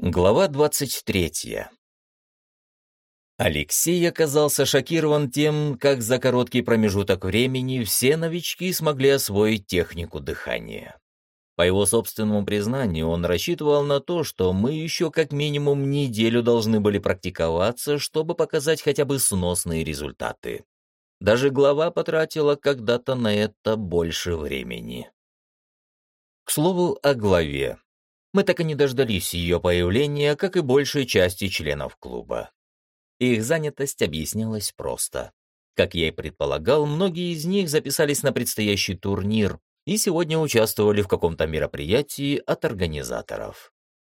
Глава двадцать третья. Алексей оказался шокирован тем, как за короткий промежуток времени все новички смогли освоить технику дыхания. По его собственному признанию, он рассчитывал на то, что мы еще как минимум неделю должны были практиковаться, чтобы показать хотя бы сносные результаты. Даже глава потратила когда-то на это больше времени. К слову о главе. Мы так и не дождались ее появления, как и большей части членов клуба. Их занятость объяснялась просто. Как я и предполагал, многие из них записались на предстоящий турнир и сегодня участвовали в каком-то мероприятии от организаторов.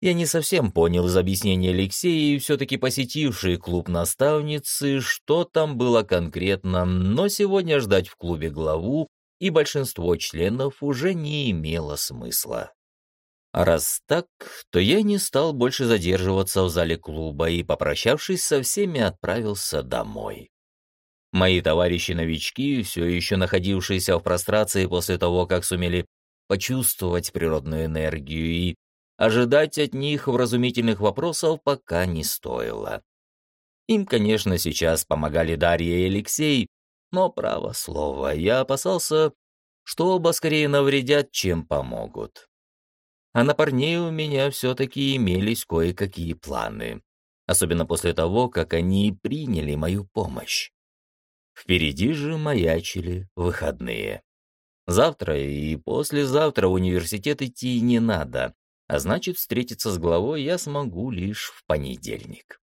Я не совсем понял из объяснения Алексея и все-таки посетивший клуб наставницы, что там было конкретно, но сегодня ждать в клубе главу и большинство членов уже не имело смысла. А раз так, то я не стал больше задерживаться в зале клуба и, попрощавшись со всеми, отправился домой. Мои товарищи-новички, все еще находившиеся в прострации после того, как сумели почувствовать природную энергию и ожидать от них вразумительных вопросов пока не стоило. Им, конечно, сейчас помогали Дарья и Алексей, но, право слово, я опасался, что оба скорее навредят, чем помогут а на парней у меня все-таки имелись кое-какие планы, особенно после того, как они приняли мою помощь. Впереди же маячили выходные. Завтра и послезавтра в университет идти не надо, а значит, встретиться с главой я смогу лишь в понедельник.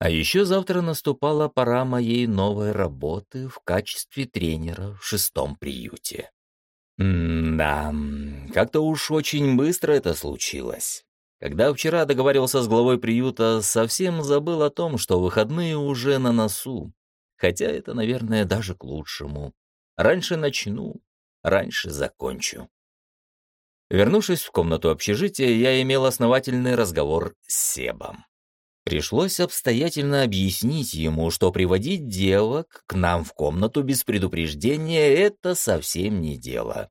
А еще завтра наступала пора моей новой работы в качестве тренера в шестом приюте. М-да, как-то уж очень быстро это случилось. Когда вчера договаривался с главой приюта, совсем забыл о том, что выходные уже на носу. Хотя это, наверное, даже к лучшему. Раньше начну, раньше закончу. Вернувшись в комнату общежития, я имел основательный разговор с Себом. Пришлось обстоятельно объяснить ему, что приводить девок к нам в комнату без предупреждения — это совсем не дело.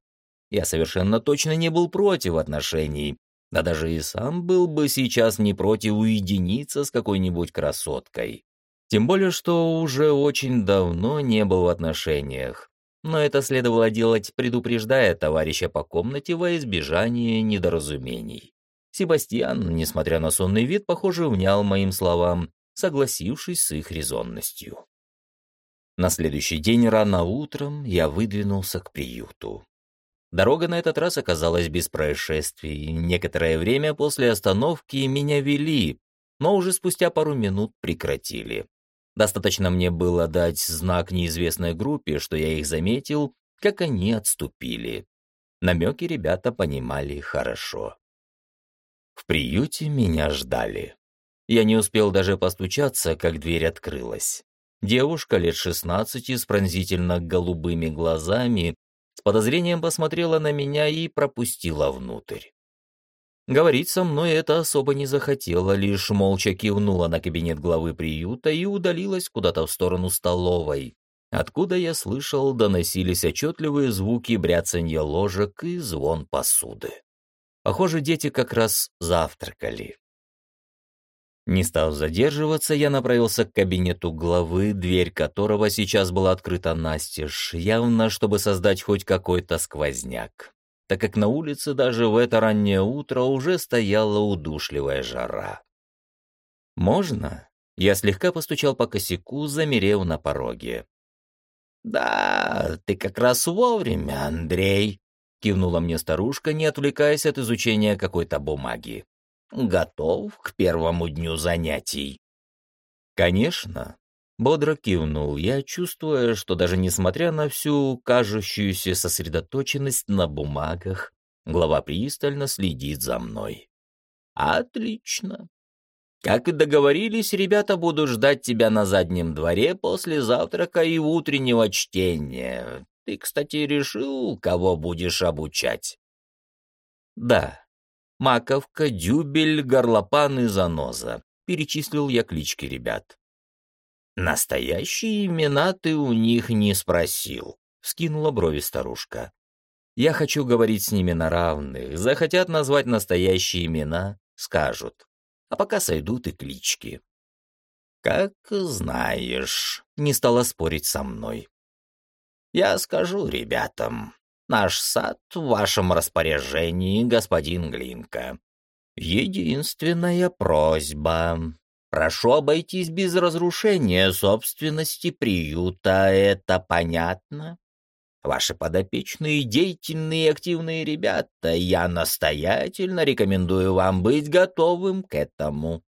Я совершенно точно не был против отношений, да даже и сам был бы сейчас не против уединиться с какой-нибудь красоткой. Тем более, что уже очень давно не был в отношениях. Но это следовало делать, предупреждая товарища по комнате во избежание недоразумений. Себастьян, несмотря на сонный вид, похоже, внял моим словам, согласившись с их резонностью. На следующий день рано утром я выдвинулся к приюту. Дорога на этот раз оказалась без происшествий. Некоторое время после остановки меня вели, но уже спустя пару минут прекратили. Достаточно мне было дать знак неизвестной группе, что я их заметил, как они отступили. Намеки ребята понимали хорошо. В приюте меня ждали. Я не успел даже постучаться, как дверь открылась. Девушка лет шестнадцати с пронзительно голубыми глазами с подозрением посмотрела на меня и пропустила внутрь. Говорить со мной это особо не захотела, лишь молча кивнула на кабинет главы приюта и удалилась куда-то в сторону столовой, откуда я слышал, доносились отчетливые звуки бряцанья ложек и звон посуды. Похоже, дети как раз завтракали. Не став задерживаться, я направился к кабинету главы, дверь которого сейчас была открыта настежь, явно чтобы создать хоть какой-то сквозняк, так как на улице даже в это раннее утро уже стояла удушливая жара. «Можно?» Я слегка постучал по косяку, замерев на пороге. «Да, ты как раз вовремя, Андрей», — кивнула мне старушка, не отвлекаясь от изучения какой-то бумаги. Готов к первому дню занятий?» «Конечно», — бодро кивнул я, чувствуя, что даже несмотря на всю кажущуюся сосредоточенность на бумагах, глава пристально следит за мной. «Отлично. Как и договорились, ребята будут ждать тебя на заднем дворе после завтрака и утреннего чтения. Ты, кстати, решил, кого будешь обучать?» «Да», Маковка, Дюбель, Горлопан и Заноза. Перечислил я клички ребят. «Настоящие имена ты у них не спросил», — скинула брови старушка. «Я хочу говорить с ними на равных. Захотят назвать настоящие имена — скажут. а пока сойдут и клички. «Как знаешь», — не стала спорить со мной. «Я скажу ребятам, наш сад в вашем распоряжении, господин Глинка. Единственная просьба. Прошу обойтись без разрушения собственности приюта, это понятно?» Ваши подопечные деятельные и активные ребята, я настоятельно рекомендую вам быть готовым к этому.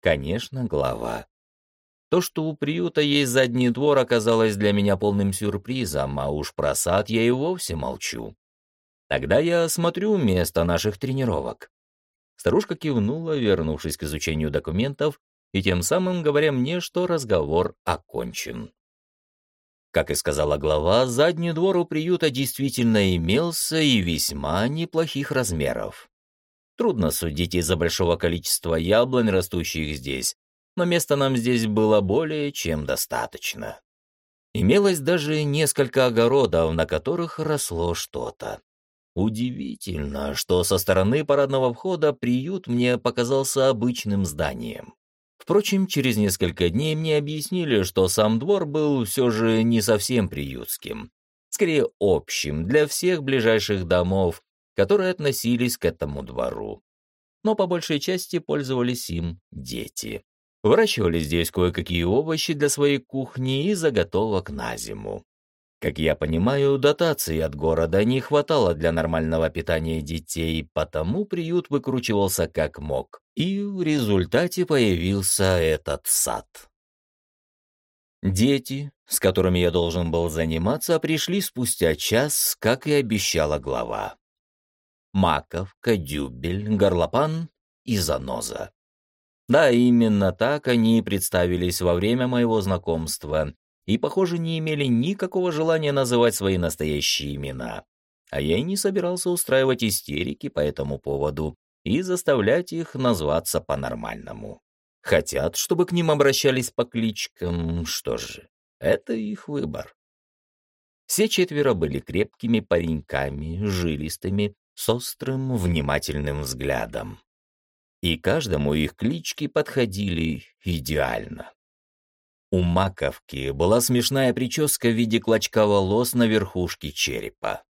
Конечно, глава. То, что у приюта есть задний двор, оказалось для меня полным сюрпризом, а уж про сад я и вовсе молчу. Тогда я осмотрю место наших тренировок. Старушка кивнула, вернувшись к изучению документов, и тем самым говоря мне, что разговор окончен. Как и сказала глава, задний двор у приюта действительно имелся и весьма неплохих размеров. Трудно судить из-за большого количества яблонь, растущих здесь, но места нам здесь было более чем достаточно. Имелось даже несколько огородов, на которых росло что-то. Удивительно, что со стороны парадного входа приют мне показался обычным зданием. Впрочем, через несколько дней мне объяснили, что сам двор был все же не совсем приютским, скорее общим для всех ближайших домов, которые относились к этому двору. Но по большей части пользовались им дети. Выращивали здесь кое-какие овощи для своей кухни и заготовок на зиму. Как я понимаю, дотаций от города не хватало для нормального питания детей, потому приют выкручивался как мог, и в результате появился этот сад. Дети, с которыми я должен был заниматься, пришли спустя час, как и обещала глава. Маковка, Дюбель, Горлопан и Заноза. Да, именно так они представились во время моего знакомства, и, похоже, не имели никакого желания называть свои настоящие имена. А я и не собирался устраивать истерики по этому поводу и заставлять их назваться по-нормальному. Хотят, чтобы к ним обращались по кличкам, что же, это их выбор. Все четверо были крепкими пареньками, жилистыми, с острым, внимательным взглядом. И каждому их клички подходили идеально. У маковки была смешная прическа в виде клочка волос на верхушке черепа.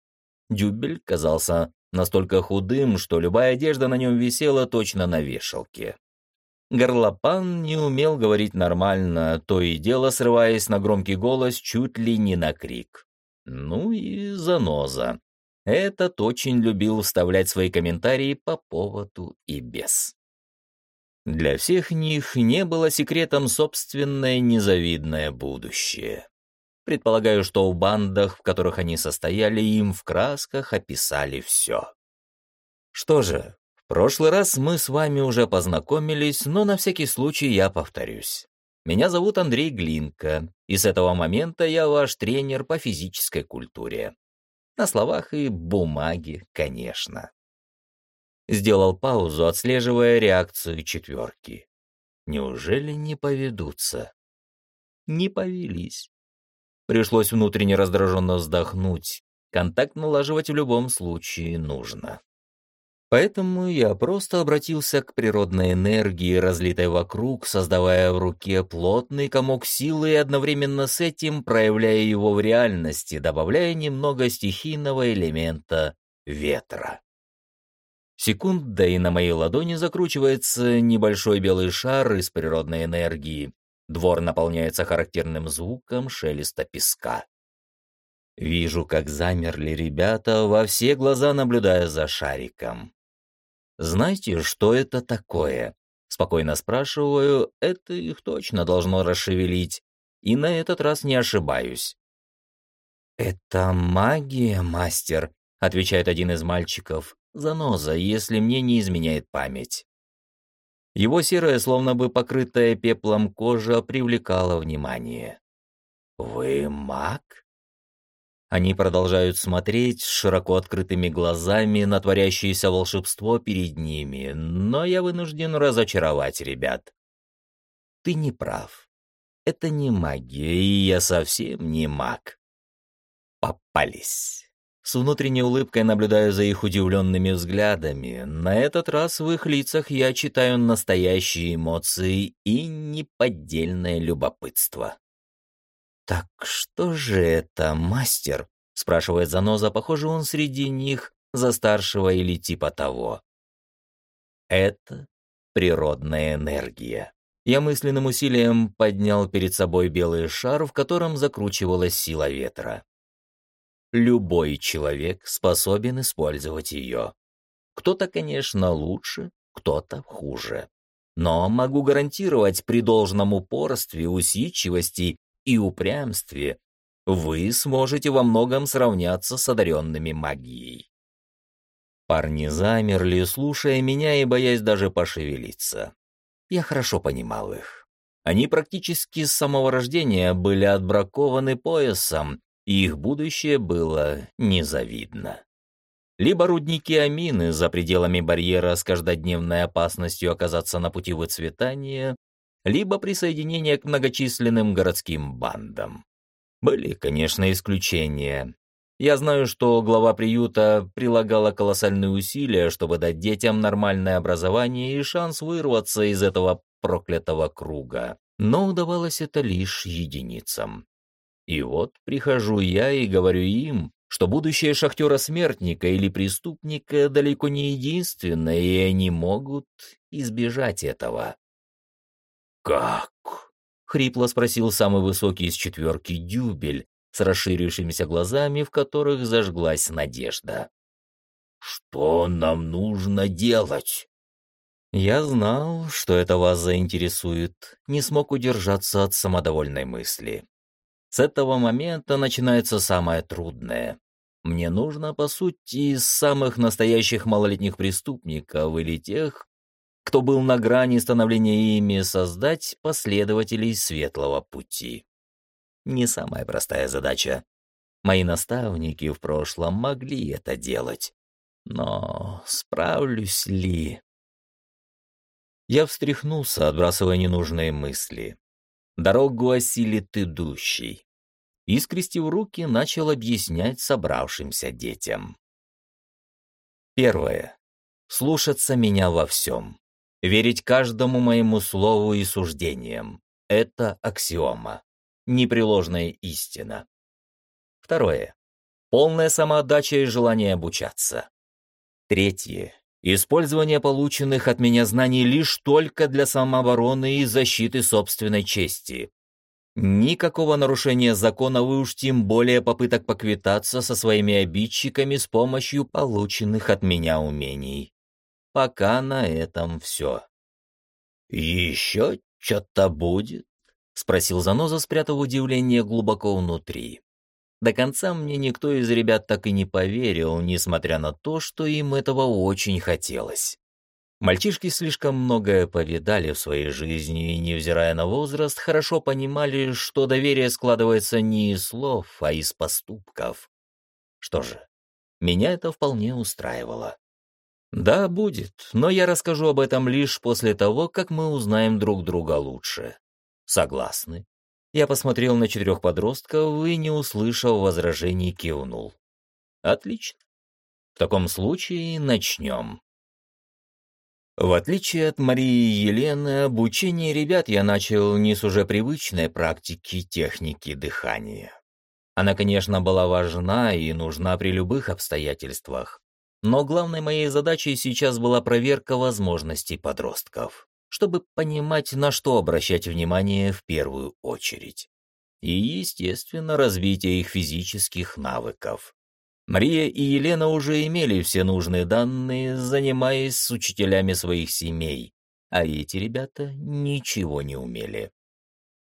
Дюбель казался настолько худым, что любая одежда на нем висела точно на вешалке. Горлопан не умел говорить нормально, то и дело срываясь на громкий голос чуть ли не на крик. Ну и заноза. Этот очень любил вставлять свои комментарии по поводу и без. Для всех них не было секретом собственное незавидное будущее. Предполагаю, что в бандах, в которых они состояли, им в красках описали все. Что же, в прошлый раз мы с вами уже познакомились, но на всякий случай я повторюсь. Меня зовут Андрей Глинка, и с этого момента я ваш тренер по физической культуре. На словах и бумаге, конечно. Сделал паузу, отслеживая реакцию четверки. Неужели не поведутся? Не повелись. Пришлось внутренне раздраженно вздохнуть. Контакт налаживать в любом случае нужно. Поэтому я просто обратился к природной энергии, разлитой вокруг, создавая в руке плотный комок силы и одновременно с этим проявляя его в реальности, добавляя немного стихийного элемента ветра. Секунда, и на моей ладони закручивается небольшой белый шар из природной энергии. Двор наполняется характерным звуком шелеста песка. Вижу, как замерли ребята, во все глаза наблюдая за шариком. «Знаете, что это такое?» Спокойно спрашиваю, это их точно должно расшевелить. И на этот раз не ошибаюсь. «Это магия, мастер», — отвечает один из мальчиков заноза, если мне не изменяет память. Его серая, словно бы покрытая пеплом кожа, привлекала внимание. «Вы маг?» Они продолжают смотреть с широко открытыми глазами на творящееся волшебство перед ними, но я вынужден разочаровать ребят. Ты не прав. Это не магия, и я совсем не маг. Попались. С внутренней улыбкой наблюдаю за их удивленными взглядами. На этот раз в их лицах я читаю настоящие эмоции и неподдельное любопытство. «Так что же это, мастер?» — спрашивает Заноза. Похоже, он среди них за старшего или типа того. «Это природная энергия». Я мысленным усилием поднял перед собой белый шар, в котором закручивалась сила ветра. Любой человек способен использовать ее. Кто-то, конечно, лучше, кто-то хуже. Но могу гарантировать, при должном упорстве, усидчивости и упрямстве вы сможете во многом сравняться с одаренными магией. Парни замерли, слушая меня и боясь даже пошевелиться. Я хорошо понимал их. Они практически с самого рождения были отбракованы поясом и их будущее было незавидно. Либо рудники амины за пределами барьера с каждодневной опасностью оказаться на пути выцветания, либо присоединение к многочисленным городским бандам. Были, конечно, исключения. Я знаю, что глава приюта прилагала колоссальные усилия, чтобы дать детям нормальное образование и шанс вырваться из этого проклятого круга. Но удавалось это лишь единицам. И вот прихожу я и говорю им, что будущее шахтера-смертника или преступника далеко не единственное, и они могут избежать этого. «Как?» — хрипло спросил самый высокий из четверки Дюбель, с расширившимися глазами, в которых зажглась надежда. «Что нам нужно делать?» Я знал, что это вас заинтересует, не смог удержаться от самодовольной мысли. С этого момента начинается самое трудное. Мне нужно, по сути, из самых настоящих малолетних преступников или тех, кто был на грани становления ими, создать последователей светлого пути. Не самая простая задача. Мои наставники в прошлом могли это делать. Но справлюсь ли? Я встряхнулся, отбрасывая ненужные мысли. Дорогу осилит идущий. И, скрестив руки, начал объяснять собравшимся детям. Первое. Слушаться меня во всем. Верить каждому моему слову и суждениям. Это аксиома. Непреложная истина. Второе. Полная самоотдача и желание обучаться. Третье. Использование полученных от меня знаний лишь только для самообороны и защиты собственной чести. Никакого нарушения закона и уж тем более попыток поквитаться со своими обидчиками с помощью полученных от меня умений. Пока на этом все. «Еще что-то будет?» — спросил Заноза, спрятав удивление глубоко внутри. До конца мне никто из ребят так и не поверил, несмотря на то, что им этого очень хотелось. Мальчишки слишком многое повидали в своей жизни и, невзирая на возраст, хорошо понимали, что доверие складывается не из слов, а из поступков. Что же, меня это вполне устраивало. Да, будет, но я расскажу об этом лишь после того, как мы узнаем друг друга лучше. Согласны? Я посмотрел на четырех подростков и, не услышав возражений, кивнул. Отлично. В таком случае начнем. В отличие от Марии и Елены, обучение ребят я начал не с уже привычной практики техники дыхания. Она, конечно, была важна и нужна при любых обстоятельствах, но главной моей задачей сейчас была проверка возможностей подростков чтобы понимать, на что обращать внимание в первую очередь. И, естественно, развитие их физических навыков. Мария и Елена уже имели все нужные данные, занимаясь с учителями своих семей, а эти ребята ничего не умели.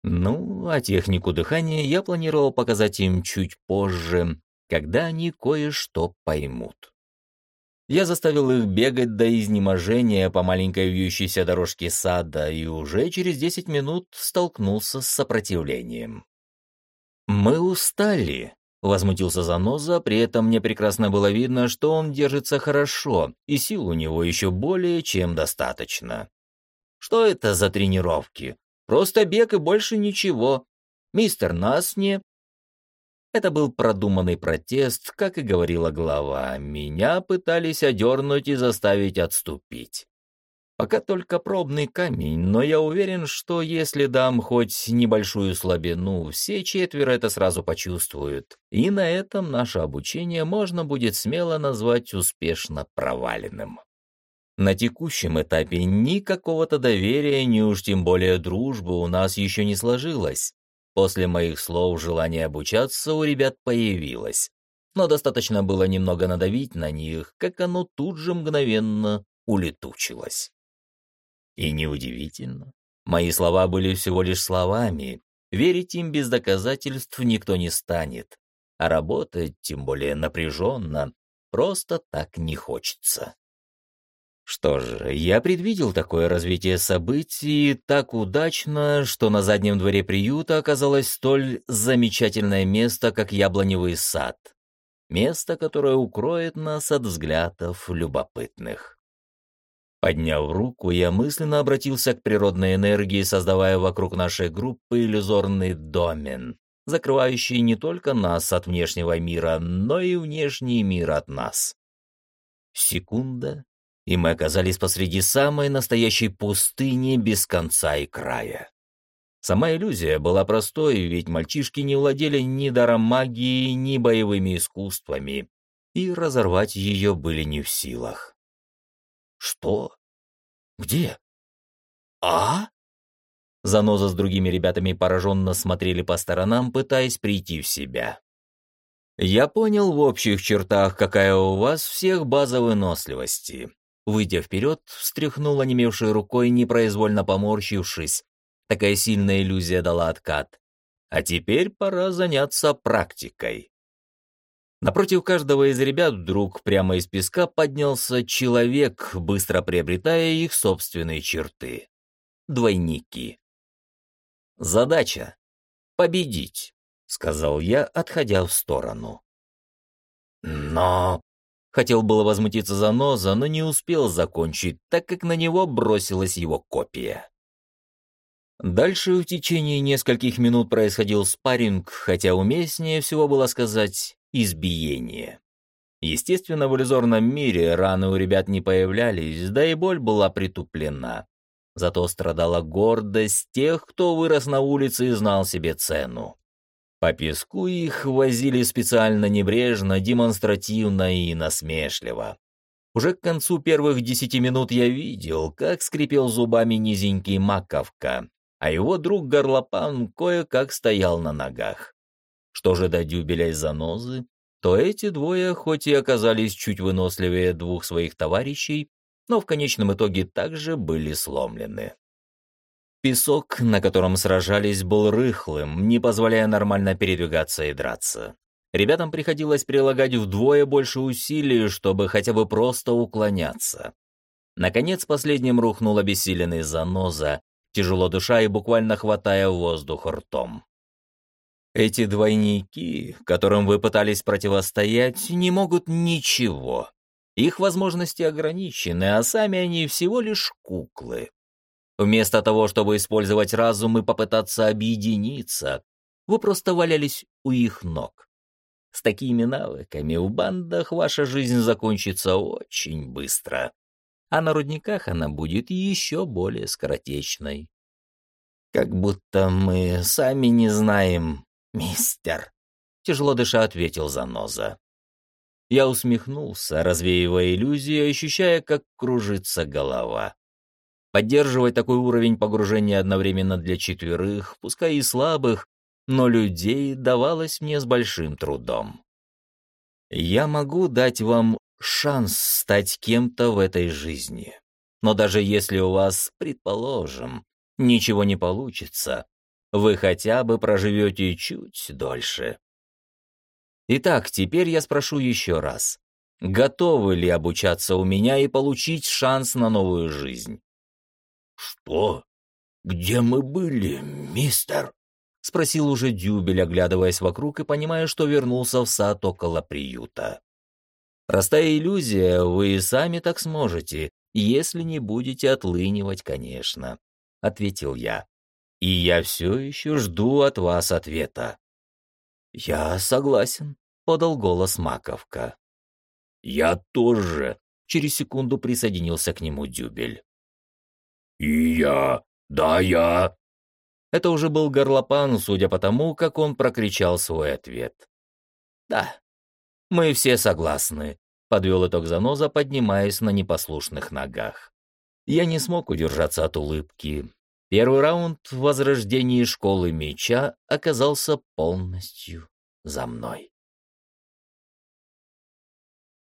Ну, а технику дыхания я планировал показать им чуть позже, когда они кое-что поймут. Я заставил их бегать до изнеможения по маленькой вьющейся дорожке сада и уже через десять минут столкнулся с сопротивлением. «Мы устали», — возмутился Заноза, при этом мне прекрасно было видно, что он держится хорошо, и сил у него еще более чем достаточно. «Что это за тренировки? Просто бег и больше ничего. Мистер, нас не...» Это был продуманный протест, как и говорила глава. Меня пытались одернуть и заставить отступить. Пока только пробный камень, но я уверен, что если дам хоть небольшую слабину, все четверо это сразу почувствуют, и на этом наше обучение можно будет смело назвать успешно проваленным. На текущем этапе никакого-то доверия, ни уж тем более дружбы у нас еще не сложилось. После моих слов желание обучаться у ребят появилось. Но достаточно было немного надавить на них, как оно тут же мгновенно улетучилось. И неудивительно. Мои слова были всего лишь словами. Верить им без доказательств никто не станет. А работать, тем более напряженно, просто так не хочется. Что же, я предвидел такое развитие событий так удачно, что на заднем дворе приюта оказалось столь замечательное место, как яблоневый сад. Место, которое укроет нас от взглядов любопытных. Подняв руку, я мысленно обратился к природной энергии, создавая вокруг нашей группы иллюзорный домен, закрывающий не только нас от внешнего мира, но и внешний мир от нас. Секунда, и мы оказались посреди самой настоящей пустыни без конца и края. Сама иллюзия была простой, ведь мальчишки не владели ни даром магии, ни боевыми искусствами, и разорвать ее были не в силах. Что? Где? А? Заноза с другими ребятами пораженно смотрели по сторонам, пытаясь прийти в себя. Я понял в общих чертах, какая у вас всех база выносливости. Выйдя вперед, встряхнул онемевшей рукой, непроизвольно поморщившись. Такая сильная иллюзия дала откат. А теперь пора заняться практикой. Напротив каждого из ребят вдруг прямо из песка поднялся человек, быстро приобретая их собственные черты. Двойники. «Задача — победить», — сказал я, отходя в сторону. «Но...» — хотел было возмутиться Заноза, но не успел закончить, так как на него бросилась его копия. Дальше в течение нескольких минут происходил спарринг, хотя уместнее всего было сказать избиение. Естественно, в иллюзорном мире раны у ребят не появлялись, да и боль была притуплена. Зато страдала гордость тех, кто вырос на улице и знал себе цену. По песку их возили специально небрежно, демонстративно и насмешливо. Уже к концу первых десяти минут я видел, как скрипел зубами низенький маковка, а его друг Горлопан кое-как стоял на ногах. Что же до дюбеля и занозы, то эти двое, хоть и оказались чуть выносливее двух своих товарищей, но в конечном итоге также были сломлены. Песок, на котором сражались, был рыхлым, не позволяя нормально передвигаться и драться. Ребятам приходилось прилагать вдвое больше усилий, чтобы хотя бы просто уклоняться. Наконец, последним рухнул обессиленный заноза, тяжело дыша и буквально хватая воздух ртом. Эти двойники, которым вы пытались противостоять, не могут ничего. Их возможности ограничены, а сами они всего лишь куклы. Вместо того, чтобы использовать разум и попытаться объединиться, вы просто валялись у их ног. С такими навыками в бандах ваша жизнь закончится очень быстро, а на рудниках она будет еще более скоротечной. Как будто мы сами не знаем, «Мистер!» — тяжело дыша ответил Заноза. Я усмехнулся, развеивая иллюзию, ощущая, как кружится голова. Поддерживать такой уровень погружения одновременно для четверых, пускай и слабых, но людей давалось мне с большим трудом. Я могу дать вам шанс стать кем-то в этой жизни. Но даже если у вас, предположим, ничего не получится, вы хотя бы проживете чуть дольше. Итак, теперь я спрошу еще раз. Готовы ли обучаться у меня и получить шанс на новую жизнь? «Что? Где мы были, мистер?» — спросил уже Дюбель, оглядываясь вокруг и понимая, что вернулся в сад около приюта. «Простая иллюзия, вы и сами так сможете, если не будете отлынивать, конечно», — ответил я и я все еще жду от вас ответа. «Я согласен», — подал голос Маковка. «Я тоже», — через секунду присоединился к нему Дюбель. «И я, да я». Это уже был горлопан, судя по тому, как он прокричал свой ответ. «Да, мы все согласны», — подвел итог заноза, поднимаясь на непослушных ногах. Я не смог удержаться от улыбки. Первый раунд в возрождении школы меча оказался полностью за мной.